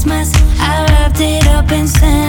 Christmas. I wrapped it up and sent.